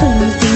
Oh.